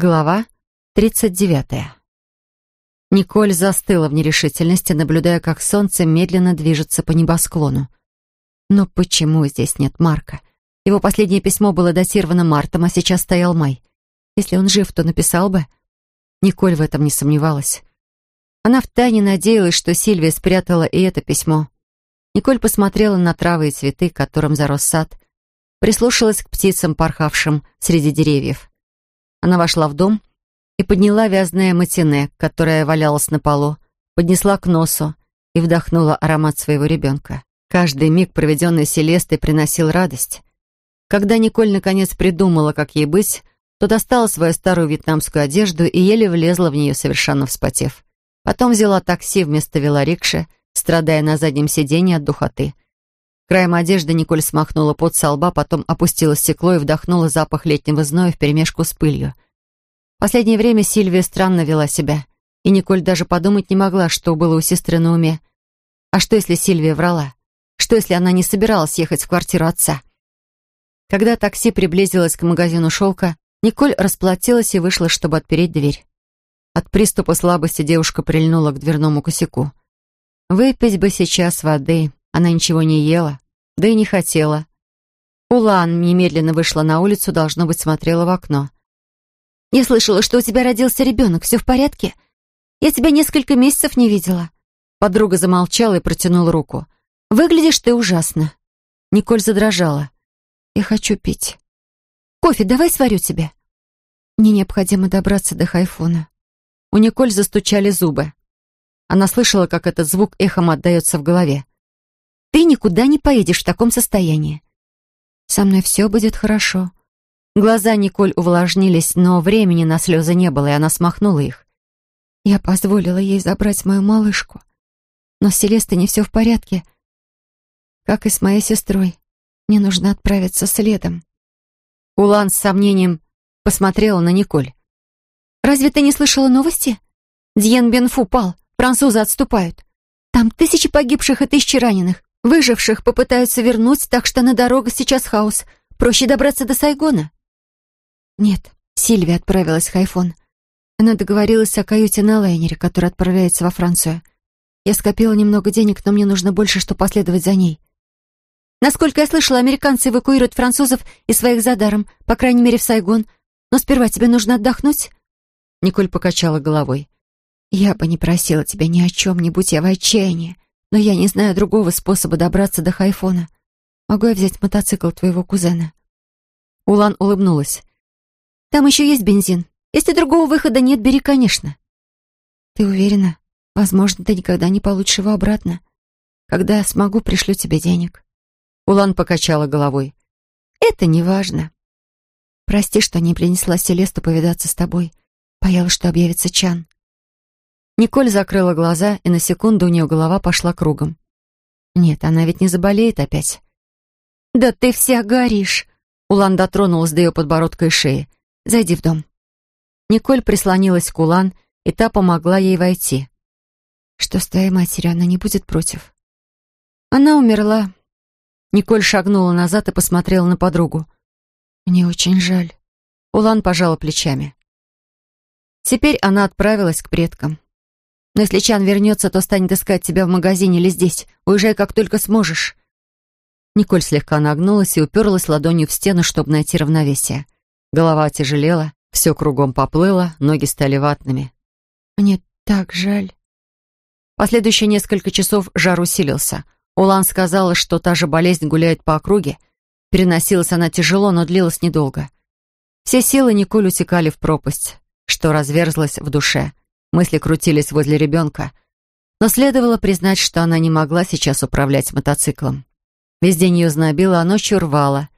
Глава 39. Николь застыла в нерешительности, наблюдая, как солнце медленно движется по небосклону. Но почему здесь нет Марка? Его последнее письмо было датировано мартом, а сейчас стоял май. Если он жив, то написал бы. Николь в этом не сомневалась. Она втайне надеялась, что Сильвия спрятала и это письмо. Николь посмотрела на травы и цветы, которым зарос сад, прислушалась к птицам, порхавшим среди деревьев. Она вошла в дом и подняла вязаное матине, которое валялось на полу, поднесла к носу и вдохнула аромат своего ребенка. Каждый миг, проведенный Селестой, приносил радость. Когда Николь наконец придумала, как ей быть, то достала свою старую вьетнамскую одежду и еле влезла в нее, совершенно вспотев. Потом взяла такси вместо велорикши, страдая на заднем сиденье от духоты. Краем одежды Николь смахнула пот со лба, потом опустила стекло и вдохнула запах летнего зноя вперемешку с пылью. Последнее время Сильвия странно вела себя, и Николь даже подумать не могла, что было у сестры на уме. А что, если Сильвия врала? Что, если она не собиралась ехать в квартиру отца? Когда такси приблизилось к магазину шелка, Николь расплатилась и вышла, чтобы отпереть дверь. От приступа слабости девушка прильнула к дверному косяку. Выпить бы сейчас воды, она ничего не ела, да и не хотела. Улан немедленно вышла на улицу, должно быть, смотрела в окно. «Я слышала, что у тебя родился ребенок. Все в порядке? Я тебя несколько месяцев не видела». Подруга замолчала и протянула руку. «Выглядишь ты ужасно». Николь задрожала. «Я хочу пить». «Кофе давай сварю тебе». «Мне необходимо добраться до Хайфона». У Николь застучали зубы. Она слышала, как этот звук эхом отдается в голове. Ты никуда не поедешь в таком состоянии. Со мной все будет хорошо. Глаза Николь увлажнились, но времени на слезы не было, и она смахнула их. Я позволила ей забрать мою малышку. Но с Селестой не все в порядке. Как и с моей сестрой. Мне нужно отправиться следом. Улан с сомнением посмотрела на Николь. «Разве ты не слышала новости? Дьен Бенфу пал, французы отступают. Там тысячи погибших и тысячи раненых. Выживших попытаются вернуть, так что на дорогах сейчас хаос. Проще добраться до Сайгона. Нет, Сильвия отправилась в Хайфон. Она договорилась о каюте на лайнере, который отправляется во Францию. Я скопила немного денег, но мне нужно больше, чтобы последовать за ней. Насколько я слышала, американцы эвакуируют французов и своих за даром, по крайней мере, в Сайгон. Но сперва тебе нужно отдохнуть. Николь покачала головой. Я бы не просила тебя ни о чем, не будь я в отчаянии. Но я не знаю другого способа добраться до Хайфона. Могу я взять мотоцикл твоего кузена?» Улан улыбнулась. «Там еще есть бензин. Если другого выхода нет, бери, конечно». «Ты уверена? Возможно, ты никогда не получишь его обратно. Когда смогу, пришлю тебе денег». Улан покачала головой. «Это не важно. Прости, что не принесла Селесту повидаться с тобой. Боялась, что объявится Чан. Николь закрыла глаза, и на секунду у нее голова пошла кругом. Нет, она ведь не заболеет опять. «Да ты вся горишь!» Улан дотронулась до ее подбородка и шеи. «Зайди в дом». Николь прислонилась к Улан, и та помогла ей войти. «Что с твоей матерью, она не будет против?» «Она умерла». Николь шагнула назад и посмотрела на подругу. «Мне очень жаль». Улан пожала плечами. Теперь она отправилась к предкам. Но если Чан вернется, то станет искать тебя в магазине или здесь. Уезжай, как только сможешь». Николь слегка нагнулась и уперлась ладонью в стену, чтобы найти равновесие. Голова тяжелела, все кругом поплыло, ноги стали ватными. «Мне так жаль». Последующие несколько часов жар усилился. Улан сказала, что та же болезнь гуляет по округе. Переносилась она тяжело, но длилась недолго. Все силы Николь утекали в пропасть, что разверзлась в душе. Мысли крутились возле ребенка. Но следовало признать, что она не могла сейчас управлять мотоциклом. Весь день ее знобило, а ночью рвало.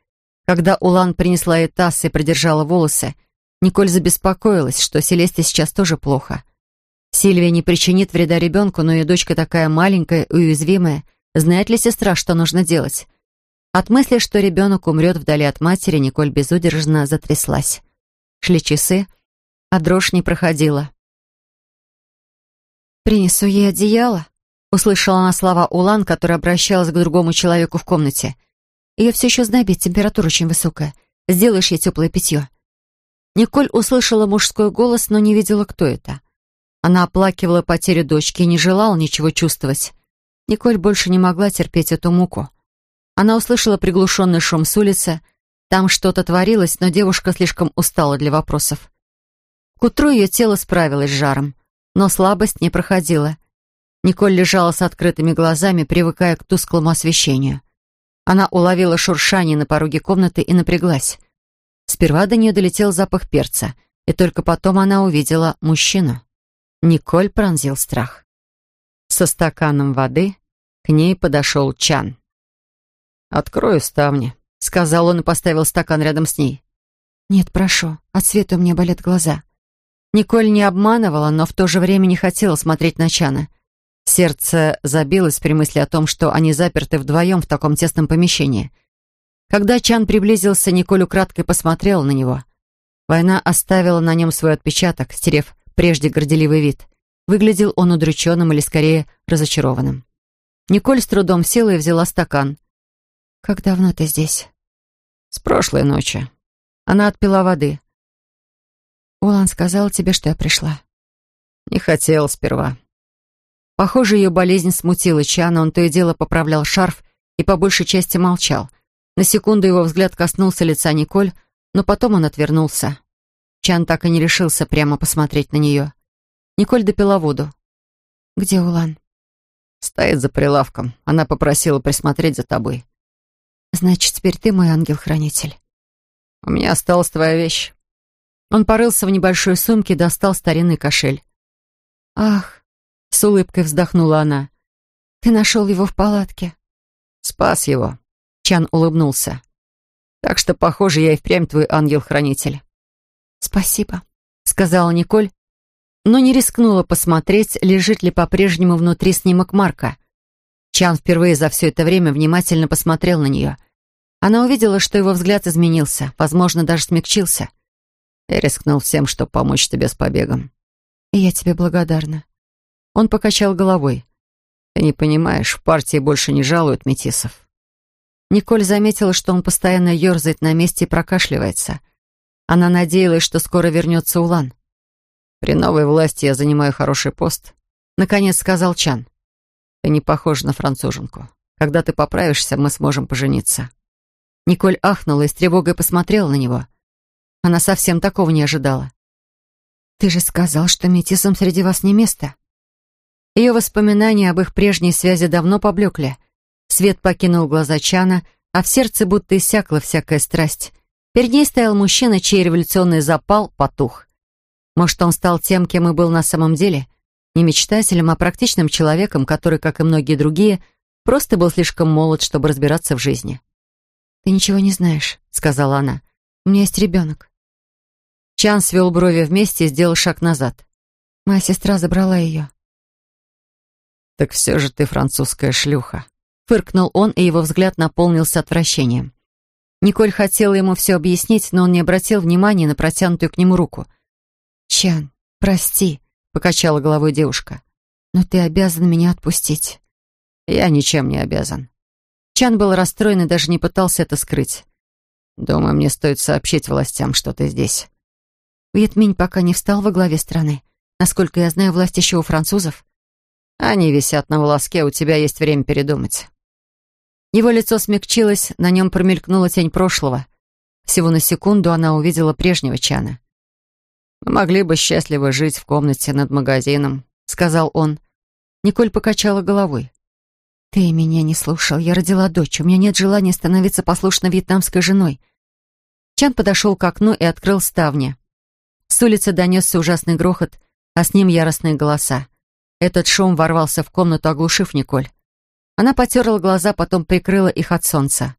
Когда Улан принесла ей таз и придержала волосы, Николь забеспокоилась, что Селесте сейчас тоже плохо. Сильвия не причинит вреда ребенку, но ее дочка такая маленькая и уязвимая. Знает ли сестра, что нужно делать? От мысли, что ребенок умрет вдали от матери, Николь безудержно затряслась. Шли часы, а дрожь не проходила. «Принесу ей одеяло», — услышала она слова Улан, которая обращалась к другому человеку в комнате. «Ее все еще знобит, температура очень высокая. Сделаешь ей теплое питье». Николь услышала мужской голос, но не видела, кто это. Она оплакивала потерю дочки и не желала ничего чувствовать. Николь больше не могла терпеть эту муку. Она услышала приглушенный шум с улицы. Там что-то творилось, но девушка слишком устала для вопросов. К утру ее тело справилось с жаром, но слабость не проходила. Николь лежала с открытыми глазами, привыкая к тусклому освещению. Она уловила шуршание на пороге комнаты и напряглась. Сперва до нее долетел запах перца, и только потом она увидела мужчину. Николь пронзил страх. Со стаканом воды к ней подошел Чан. «Открою ставни», — сказал он и поставил стакан рядом с ней. «Нет, прошу, от света у меня болят глаза». Николь не обманывала, но в то же время не хотела смотреть на Чана. Сердце забилось при мысли о том, что они заперты вдвоем в таком тесном помещении. Когда Чан приблизился, Николь украдкой посмотрела на него. Война оставила на нем свой отпечаток, стерев прежде горделивый вид. Выглядел он удрученным или, скорее, разочарованным. Николь с трудом села и взяла стакан. «Как давно ты здесь?» «С прошлой ночи». Она отпила воды. «Улан сказал тебе, что я пришла?» «Не хотел сперва». Похоже, ее болезнь смутила Чана, он то и дело поправлял шарф и по большей части молчал. На секунду его взгляд коснулся лица Николь, но потом он отвернулся. Чан так и не решился прямо посмотреть на нее. Николь допила воду. «Где Улан?» «Стоит за прилавком. Она попросила присмотреть за тобой». «Значит, теперь ты мой ангел-хранитель». «У меня осталась твоя вещь». Он порылся в небольшой сумке и достал старинный кошель. «Ах!» — с улыбкой вздохнула она. «Ты нашел его в палатке?» «Спас его», — Чан улыбнулся. «Так что, похоже, я и впрямь твой ангел-хранитель». «Спасибо», — сказала Николь, но не рискнула посмотреть, лежит ли по-прежнему внутри снимок Марка. Чан впервые за все это время внимательно посмотрел на нее. Она увидела, что его взгляд изменился, возможно, даже смягчился. Я рискнул всем, чтобы помочь тебе с побегом. И я тебе благодарна. Он покачал головой. Ты не понимаешь, в партии больше не жалуют метисов. Николь заметила, что он постоянно ерзает на месте и прокашливается. Она надеялась, что скоро вернется Улан. «При новой власти я занимаю хороший пост», — наконец сказал Чан. «Ты не похожа на француженку. Когда ты поправишься, мы сможем пожениться». Николь ахнула и с тревогой посмотрела на него. Она совсем такого не ожидала. «Ты же сказал, что метисам среди вас не место». Ее воспоминания об их прежней связи давно поблекли. Свет покинул глаза Чана, а в сердце будто иссякла всякая страсть. Перед ней стоял мужчина, чей революционный запал потух. Может, он стал тем, кем и был на самом деле? Не мечтателем, а практичным человеком, который, как и многие другие, просто был слишком молод, чтобы разбираться в жизни. «Ты ничего не знаешь», — сказала она. «У меня есть ребенок». Чан свел брови вместе и сделал шаг назад. «Моя сестра забрала ее». «Так все же ты французская шлюха», — фыркнул он, и его взгляд наполнился отвращением. Николь хотела ему все объяснить, но он не обратил внимания на протянутую к нему руку. «Чан, прости», — покачала головой девушка. «Но ты обязан меня отпустить». «Я ничем не обязан». Чан был расстроен и даже не пытался это скрыть. «Думаю, мне стоит сообщить властям, что ты здесь». Вьетминь пока не встал во главе страны. Насколько я знаю, власть еще у французов. Они висят на волоске, у тебя есть время передумать. Его лицо смягчилось, на нем промелькнула тень прошлого. Всего на секунду она увидела прежнего Чана. «Мы могли бы счастливо жить в комнате над магазином», — сказал он. Николь покачала головой. «Ты меня не слушал. Я родила дочь. У меня нет желания становиться послушной вьетнамской женой». Чан подошел к окну и открыл ставни. С улицы донесся ужасный грохот, а с ним яростные голоса. Этот шум ворвался в комнату, оглушив Николь. Она потерла глаза, потом прикрыла их от солнца.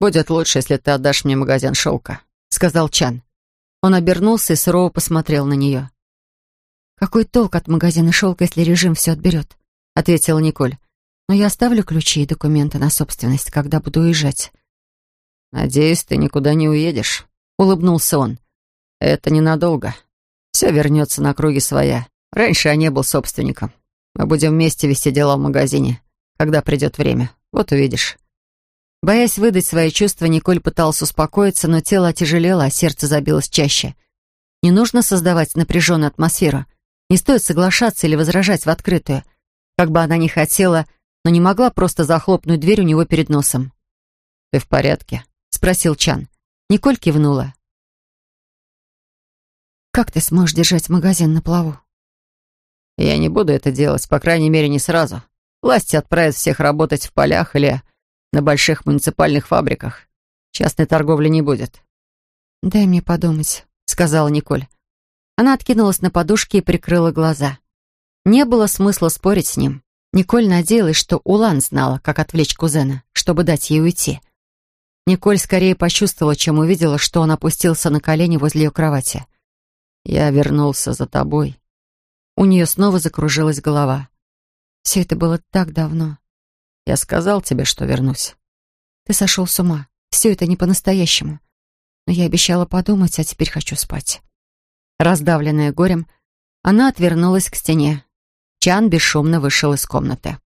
«Будет лучше, если ты отдашь мне магазин шелка», — сказал Чан. Он обернулся и сурово посмотрел на нее. «Какой толк от магазина шелка, если режим все отберет?» — ответила Николь. «Но я оставлю ключи и документы на собственность, когда буду уезжать». «Надеюсь, ты никуда не уедешь», — улыбнулся он. «Это ненадолго. Все вернется на круги своя. Раньше я не был собственником. Мы будем вместе вести дела в магазине когда придет время. Вот увидишь». Боясь выдать свои чувства, Николь пыталась успокоиться, но тело отяжелело, а сердце забилось чаще. Не нужно создавать напряженную атмосферу. Не стоит соглашаться или возражать в открытую. Как бы она ни хотела, но не могла просто захлопнуть дверь у него перед носом. «Ты в порядке?» — спросил Чан. Николь кивнула. «Как ты сможешь держать магазин на плаву?» «Я не буду это делать, по крайней мере, не сразу. Власти отправят всех работать в полях или на больших муниципальных фабриках. Частной торговли не будет». «Дай мне подумать», — сказала Николь. Она откинулась на подушке и прикрыла глаза. Не было смысла спорить с ним. Николь надеялась, что Улан знала, как отвлечь кузена, чтобы дать ей уйти. Николь скорее почувствовала, чем увидела, что он опустился на колени возле ее кровати. «Я вернулся за тобой». У нее снова закружилась голова. Все это было так давно. Я сказал тебе, что вернусь. Ты сошел с ума. Все это не по-настоящему. Но я обещала подумать, а теперь хочу спать. Раздавленная горем, она отвернулась к стене. Чан бесшумно вышел из комнаты.